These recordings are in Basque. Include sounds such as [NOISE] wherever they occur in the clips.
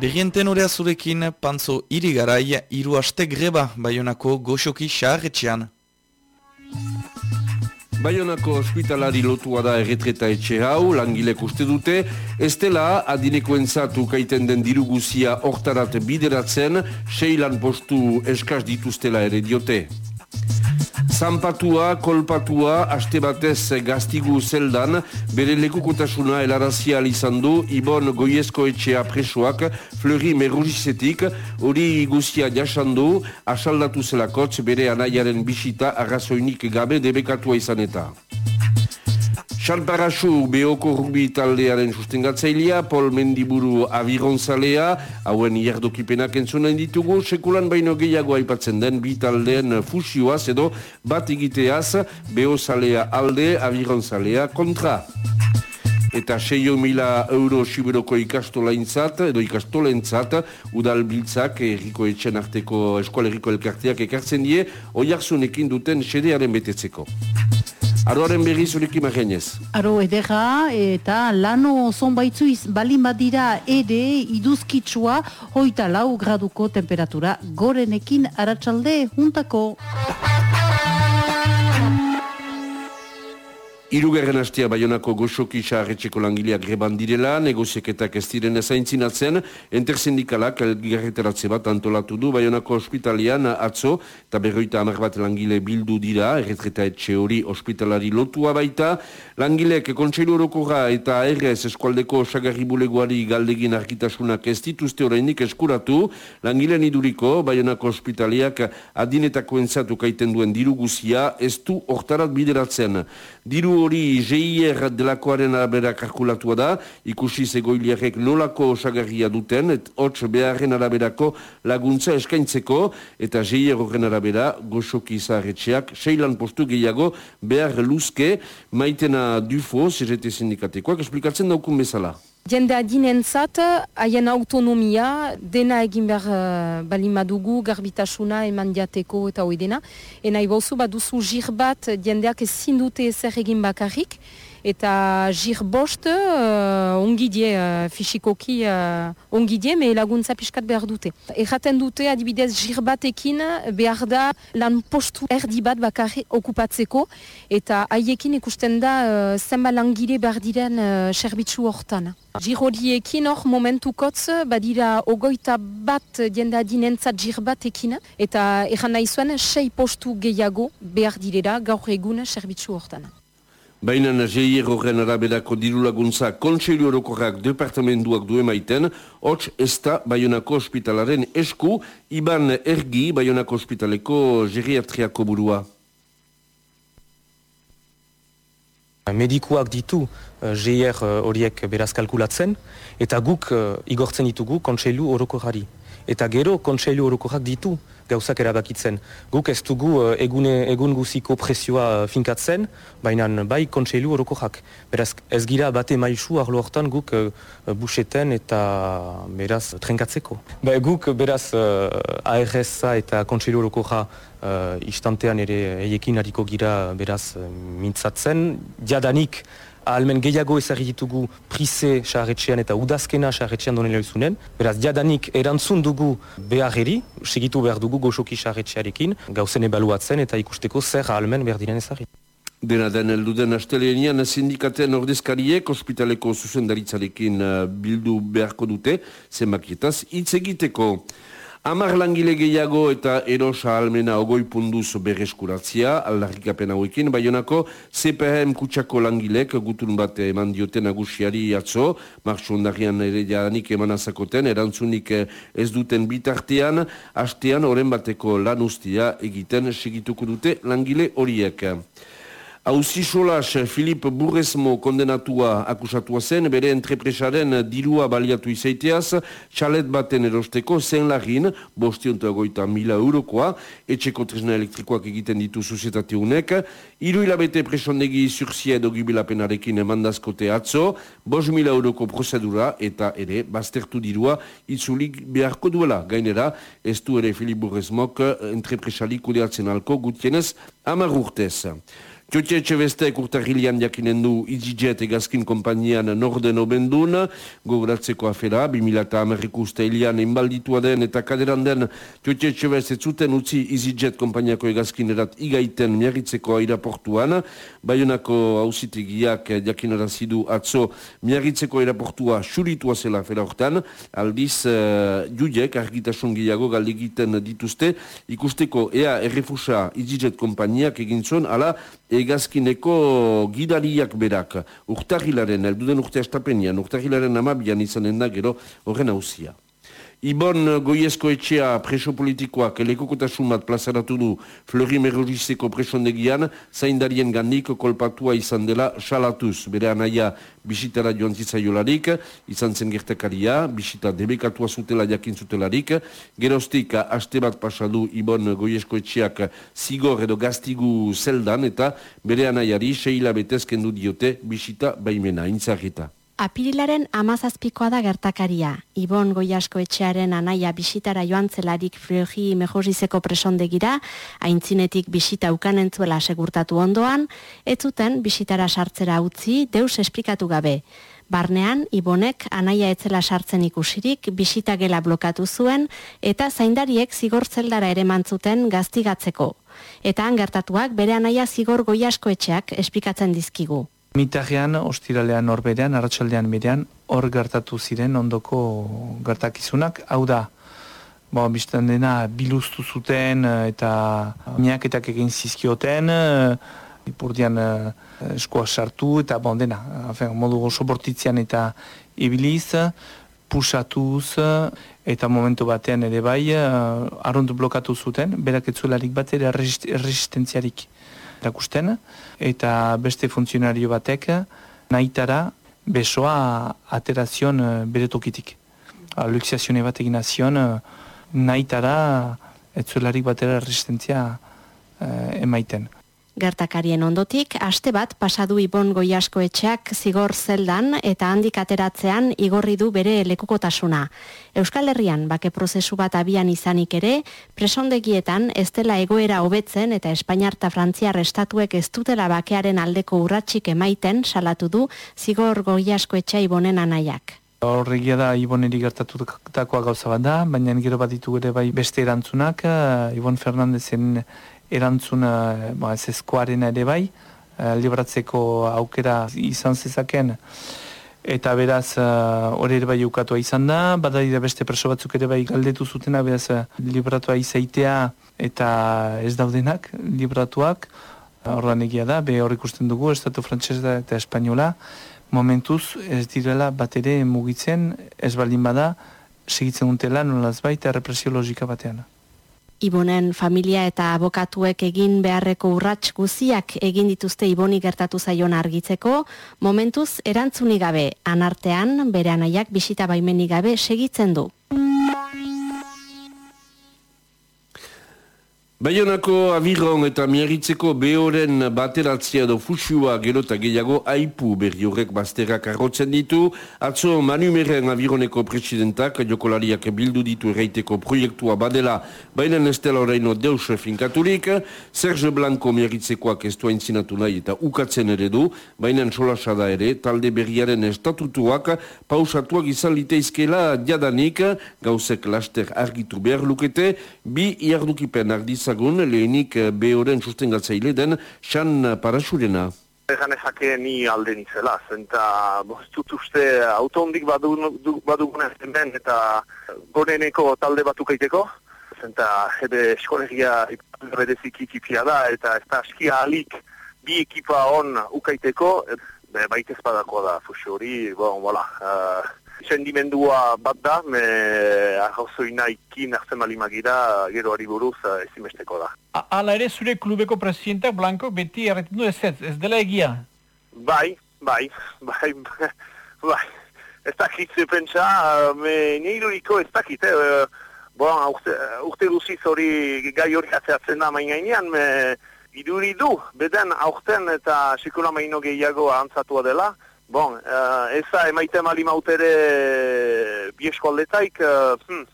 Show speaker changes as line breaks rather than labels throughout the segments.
Berrienten horea zurekin, pantzo irigarai, iru aste greba, baionako goxoki xarretxean.
Baionako ospitalari lotua da erretreta etxe hau, langilek uste dute, ez dela adineko entzatu kaiten den diruguzia hortarat bideratzen, seilan postu eskaz dituztela ere diote. Zanpatua, kolpatua, aste batez gaztigu zeldan, bere lekukotasuna elarazia izan du, Ibon Goiezko etxea presoak, Fleury Merruzizetik, hori guztia jasandu, asaldatu zelakotz bere anaiaren bisita arrazoinik gabe debekatua izan eta. Xalparasu behoko rugbi taldearen sustengatzailea, Pol Mendiburu avironzalea, hauen iardokipenak entzunan ditugu, sekulan baino gehiago aipatzen den bi taldeen fusioaz edo bat egiteaz, behozalea alde, avironzalea kontra. Eta 6 mila euro siberoko ikastola intzat, edo ikastola intzat, udal biltzak, erriko etxen arteko eskualeriko elkarteak ekartzen die, oiarzunekin duten sedearen betetzeko. Aroaren berri zurekin magenez.
Aro edera eta lano zonbaitzuiz balin badira ere iduzkitsua hoita lau graduko temperatura gorenekin aratsalde juntako.
Irugarren hastia baionako goxoki xarretxeko langileak greban direla, negozieketak ez diren ezaintzinatzen, entersendikalak elgarreteratze bat antolatu du baionako ospitalian atzo, eta berroita amar bat langile bildu dira, erretreta etxe hori ospitalari lotua baita, langileak kontseilu orokorra eta errez eskualdeko sagarri bulegoari galdegin arkitasunak ez dituzte orainik eskuratu, langilean iduriko baionako ospitaliak adinetako entzatu kaiten duen diru guzia, ez du hortarat bideratzen. Diru hori GIR delakoaren arabera kalkulatua da, ikusi zegoiliarek nolako osagarria duten, et hotx beharren araberako laguntza eskaintzeko, eta GIR horren arabera goxoki zaharretxeak, seilan postu gehiago behar luzke, maitena dufo, CGT sindikatekoak, esplikatzen daukun bezala.
Jende adinentzat, haien autonomia, dena egin behar uh, balimadugu, garbitasuna eman diateko eta hoi dena. Ena ibozu, baduzu jir bat, jendeak ezin dute ezer egin bakarrik, eta jir bost uh, ongi die uh, fisikoki uh, ongi die, me laguntza pixkat behar dute. Erraten dute adibidez jir batekin behar da lan postu erdi bat bakarri okupatzeko eta haiekin ikusten da uh, zenba langile behar diren uh, serbitzu hortan. Jir horiekin hor momentu kotz badira ogoita bat jende adinentzat jir batekin eta erran nahi zuen sei postu gehiago behar direra gaur egun serbitzu hortan.
Baina GIR horren araberako diru laguntza kontseilu orokorrak departamentuak du emaiten, hots ez da Bayonako ospitalaren esku, Iban Ergi Bayonako ospitaleko geriatriako burua.
Medikuak ditu uh, GIR horiek beraz kalkulatzen, eta guk uh, igortzen ditugu kontseilu orokorari. Eta gero kontseilu orokorrak ditu gauzak erabakitzen. Guk ez dugu uh, egune, egun guziko presioa uh, finkatzen, baina bai kontseilu orokoak. Beraz ez gira bate maizu arlo hortan guk uh, buseten eta beraz trenkatzeko. Ba, guk beraz uh, ARS-a eta kontseilu orokoa uh, istantean ere eiekin hariko gira beraz mintzatzen. Jadanik ahalmen gehiago ezagri ditugu prise xarretxean eta udazkena xarretxean donela izunen. Beraz, diadanik erantzun dugu beharri, segitu behar dugu goxoki xarretxearekin, gauzen ebaluatzen eta ikusteko zer ahalmen behar diren ezagri.
Dena den elduden asteleenian sindikatean ordezkariek ospitaleko zuzendaritzarekin uh, bildu beharko dute, zenbakietaz, hitz egiteko. Amar langile gehiago eta erosa almena ogoi punduz berreskuratzia, aldarrikapen hauekin, baionako CPM kutsako langilek gutun bat eman dioten agusiari atzo, marxu ondarian ere jadanik eman azakoten, erantzunik ez duten bitartean, hastean oren bateko lan ustia egiten segituko dute langile horiek. Hauzi solas, Filip Burrezmo kondenatua akusatua zen, bere entrepresaren dirua baliatu izaiteaz, txalet baten erosteko zen lagin, bostiontu egoita mila eurokoa, etxeko tresna elektrikoak egiten ditu sozietate unek, iru hilabete presondegi zurzia edo gibilapenarekin emandazkote atzo, bos mila euroko prozedura eta ere, baztertu dirua, itzulik beharko duela. Gainera, ez du ere Filip Burrezmok entrepresalik kudeatzen alko gutienez, amar urtez. Tiotia etxe urtarrilian jakinen du EasyJet egazkin kompainian norden obendun, gogoratzeko afera, 2000 eta Ameriku uste ilian inbalditua den eta kaderan den Tiotia etxe beste zuten utzi EasyJet kompainiako egazkin erat igaiten miarritzeko airaportuan, Baionako hausitegiak jakinara zidu atzo miarritzeko airaportua xuritua zela afera hortan, aldiz uh, judek argitasun gehiago galdegiten dituzte, ikusteko ea errefusa EasyJet kompainiak egin zuen, ala egazkineko gidariak berak urtahilaren, elduden urte astapenian, urtahilaren amabian izanen da gero horren hausia. Ibon Goiezko etxea preso politikoak elekokotasun bat plazaratu du Flori Merrorizeko presondegian, zaindarien gandik kolpatua izan dela salatuz. Bere anaia bisitara joan zizaiolarik, izan zen gertakaria, bisita debekatua zutela jakin zutelarik. Gerostik, haste bat pasadu Ibon Goiezko etxeak zigor edo gaztigu zeldan eta bere anaiari seila betezken du diote bisita baimena, intzarrita.
Apirilaren amazazpikoa da gertakaria. Ibon Goiasko etxearen anaia bisitara joan zelarik Friogi Mejorizeko presondegira, haintzinetik bisita ukanentzuela segurtatu ondoan, ez zuten bisitara sartzera utzi deus esplikatu gabe. Barnean, Ibonek anaia etzela sartzen ikusirik, bisita gela blokatu zuen, eta zaindariek zigor zeldara ere mantzuten gaztigatzeko. Eta han gertatuak bere anaia zigor goiasko etxeak esplikatzen dizkigu.
Mitarrean, ostiralean horberean, arratsaldean berean, hor gertatu ziren ondoko gertakizunak. Hau da, bo, biztan dena, biluztu zuten eh, eta miaketak egin zizkioten, eh, ipurdian uh, eskoa sartu eta bon dena, afen, modu oso bortitzean eta ibiliz, pusatuz eta momentu batean ere bai, uh, arrundu blokatu zuten, berak etzuelarik bat ere resistentziarik erakusten, eta beste funtzionario batek nahitara besoa aterazion eh, bere tokitik. Luxiazione bat egin azion eh, nahitara etzuelarik batera resistentzia eh, emaiten.
Gertakarien ondotik, aste bat pasadu ibon goiasko etxeak zigor zeldan eta handik ateratzean igorri du bere lekukotasuna. Euskal Herrian bake prozesu bat abian izanik ere, presondegietan ez dela egoera hobetzen eta Espainiar eta Frantziar estatuek ez dutela bakearen aldeko urratsik emaiten salatu du zigor goiasko etxea ibonen anaiak.
Horregia da Iboneri gertatutakoa gauza bat da, baina gero bat ditu ere bai beste erantzunak, uh, Ibon Fernandezen erantzuna ba, ez ezkoaren ere bai, uh, libratzeko aukera izan zezaken, eta beraz uh, hori ere bai ukatua izan da, badari beste preso batzuk ere bai galdetu zutena, beraz uh, libratua izaitea eta ez daudenak libratuak, horren egia da, be hor ikusten dugu, Estatu Frantsesa eta Espainola, momentuz ez direla bat ere mugitzen, ez baldin bada, segitzen dutela nolaz baita represio logika batean.
Ibonen familia eta abokatuek egin beharreko urrats guziak egin dituzte Iboni gertatu zaion argitzeko, momentuz erantzunik gabe, anartean bere anaiak bisita baimenik gabe segitzen du.
Baionako abiron eta miarritzeko behoren bateratzea do fusua gero eta gehiago aipu berri horrek bazterrak arrotzen ditu. Atzo manumeren abironeko presidentak jokolariak bildu ditu erraiteko proiektua badela baina estela horreino deus finkaturik. Serge Blanco miarritzekoak ez duain zinatu nahi eta ukatzen ere du, baina solasada ere talde berriaren estatutuak pausatuak izan liteizkela jadanik gauzek laster argitu behar lukete, bi iardukipen ardiz dezagun lehenik eh, behoren sustengatzaile den Xan Parasurena.
Egan ezake ni alde nizela, zenta bostut uste autondik badugunez hemen eta goreneko talde batukaiteko, zenta ebe eskolegia iparedeziki ekipia da eta ez da askia alik bi ekipa on ukaiteko, baita espadako da fusio hori, bon, voilà, uh, sendimendua bat da, me arrozoina ikin malimagira gero hori buruz eh, ezimesteko da.
Hala ere zure klubeko presidentak Blanco beti erretindu ez ez, ez dela egia?
Bai, bai, bai, [LAUGHS] bai, ez dakit pentsa, me niruriko ez dakit, eh, bon, urte, urte duziz hori gai hori atzeatzen da main gainean, me iduri du, beden aurten eta sikula maino gehiago antzatua dela, Bon, uh, ez da, emaite mali mautere biesko aldetaik, uh, hm,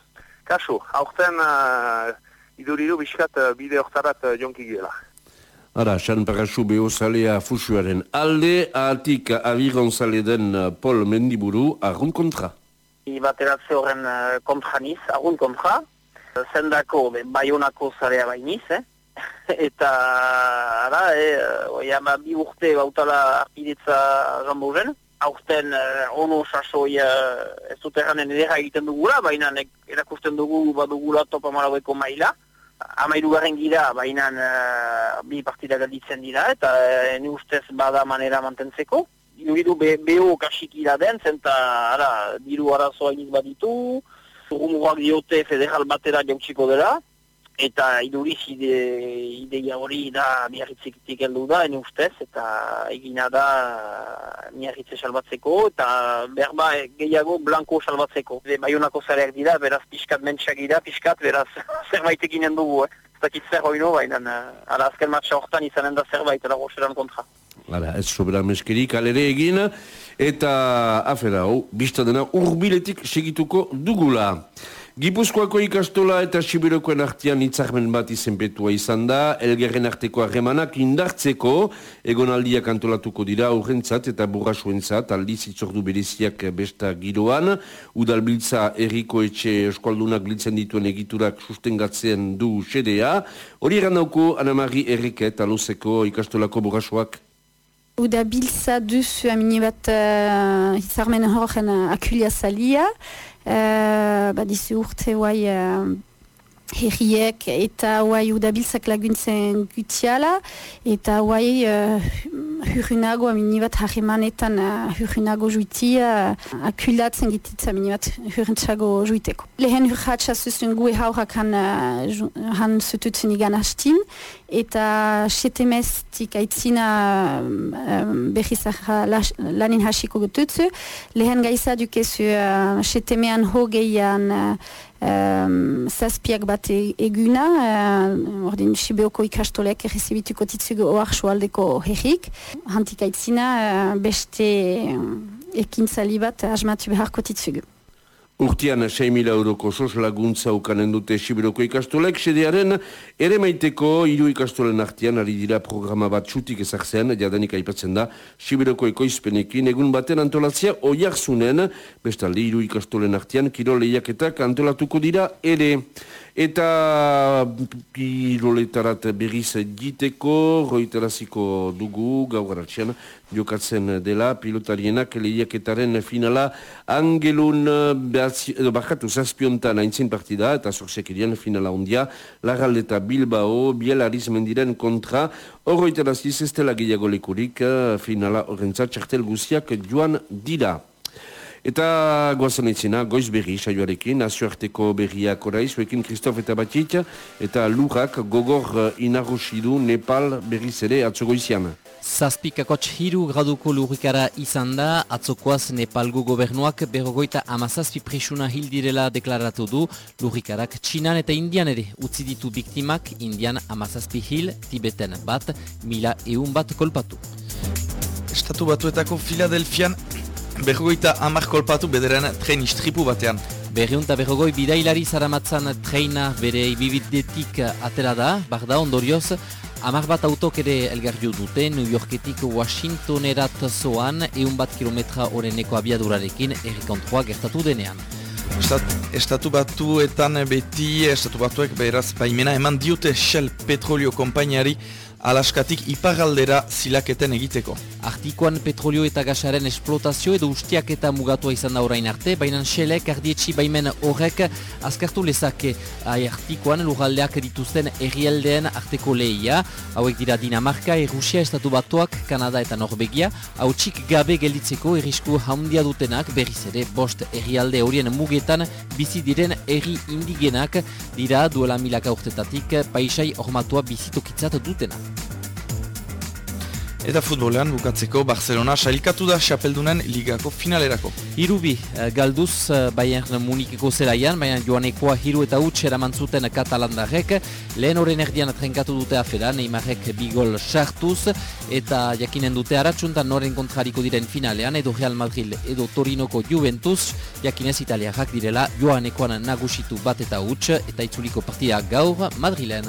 kasu, aurten uh, iduridu biskat uh, bide oktarat uh, jonki gila.
Ara, San Parasu behozalea fusuaren alde, atik abiron zale den Paul Mendiburu, argun kontra.
Bateratze horren kontra niz, argun kontra. Zendako, baionako zarea bainiz, eh? [LAUGHS] eta ara, e, oi ama bi urte bautala arpidetza jamburen, aurten uh, ono sasoi uh, ez dut erranen edera egiten dugula, baina erakusten dugu badugula topa maraueko maila, amairu garen gira, baina uh, bi partida galditzen dira, eta uh, ni ustez bada manera mantentzeko. Iruditu be, beho kasik den, zenta ara, diru arazoa iniz baditu, zurumuak diote federal batera jautsiko dela, eta iduriz ide, ideia hori da miarritzekitik heldu da, ene ustez, eta egina da miarritze salbatzeko, eta berba gehiago blanko salbatzeko. De baionako zareak dira, beraz pixkat mentxak dira, pixkat, beraz [LAUGHS] zerbait eginen dugu, eh? Ez dakit zer hori no, baina ala azken matxa horretan izanen da zerbait, eta roxeran kontra.
Hala, ez sobera meskerik alere egin, eta afera, hau, dena urbiletik segituko dugula. Gipuzkoako ikastola eta Sibirokoen artian itzarmen bat izenpetua izan da, elgerren arteko harremanak indartzeko, egonaldiak antolatuko dira urrentzat eta burrasuentzat, aldiz itzordu bereziak besta giroan, udalbiltza erriko etxe eskualdunak biltzen dituen egiturak sustengatzen du sedea, hori eran dauko Anamari Erriket aluzeko ikastolako burrasuak.
Udabiltza duzu amini bat uh, izarmen horren akulia salia, uh, badizu urte guai uh, herriek eta guai udabiltzak laguntzen gutiala eta guai uh, hurrunago amini bat harremanetan uh, hurrunago juitia uh, akulatzen gititza amini bat hurrentzago juiteko. Lehen hurratxa zuzun gue haurak han, uh, han zututzen igan hastin eta setemestik aitzina um, behiz lanin hasiko gututzu. Lehen gaiza dukezu uh, setemean hogeian uh, um, zazpiak bat e-, eguna, uh, ordin Sibeoko ikastolek errezibituko titzugu oarxo aldeko herrik. Hantik aitzina uh, beste uh, ekintzali bat asmatu beharko titzugu.
Urtian 6.000 euroko sos laguntza ukanen dute Sibiroko ikastolek, sedearen ere maiteko hiru ikastolen artian ari dira programa bat txutik ezartzen, jadanik aipatzen da, Sibiroko ekoizpenekin egun baten antolatzea oiarzunen, bestalde hiru ikastolen artian, kiro lehiaketak antolatuko dira ere. Eta kiroletarat berriz diteko, roiteraziko dugu, gau garatxean, jokatzen dela, pilotarienak lehiaketaren finala, angelun edo bakatu zazpiontan aintzin partida, eta zorzek finala ondia, lagaldeta Bilbao, bielariz mendiren kontra, horroiteraziz ez dela gehiago lekurik, finala horrentzat, txartel guziak joan dira. Eta goazen eitzina, goiz berri saioarekin, nazioarteko berriak orai, zuekin Kristof eta Batit, eta lurrak gogor eh, inarrosidu Nepal berriz ere atzogoizian.
Zazpikakotx hiru graduko lurrikara izan da, atzokoaz Nepalgo gobernuak berrogoita amazazpi presuna hildirela deklaratu du, lurrikarak Txinan eta Indian ere utzi ditu biktimak, Indian amazazpi hil, Tibeten bat, mila eun bat kolpatu.
Estatu batuetako Filadelfian Berrogoita amak kolpatu bederan tren istripu batean.
Berriunta berrogoi bidailari zaramatzan treina bere ibibidetik atera da, barda ondorioz, amak bat autok ere elgarrio dute, New Yorketik Washingtonerat zoan, eun bat kilometra horreneko abiadurarekin errikontroa gertatu denean.
Estat, estatu batuetan beti, estatu batuek beraz baimena eman diute Shell Petrolio Kompainiari alaskatik iparaldera zilaketen egiteko.
Artikoan petrolio eta gasaren esplotazio edo ustiak eta mugatua izan da orain arte, baina xelek ardietxi baimen horrek azkartu lezake artikoan lurraldeak dituzten errialdeen arteko lehia, hauek dira Dinamarka, Errusia, Estatu Batuak, Kanada eta Norvegia, hau txik gabe gelditzeko errisku haundia dutenak berriz ere bost errialde horien mugetan bizi diren erri indigenak dira duela milaka urtetatik paisai ormatua bizitokitzat dutena.
Eta futbolean bukatzeko Barcelona sailkatu da xapeldunen ligako finalerako.
Hirubi eh, galduz eh, Bayern Munikeko zelaian, baina joanekoa hiru eta huts eramantzuten katalandarek. Lehen horren erdian trenkatu dute afera, Neymarrek bigol sartuz, eta jakinen dute haratsuntan noren kontrariko diren finalean, edo Real Madrid edo Torinoko Juventus, jakinez italiarrak direla joanekoan nagusitu bat eta huts, eta itzuliko partia gaur Madrilen.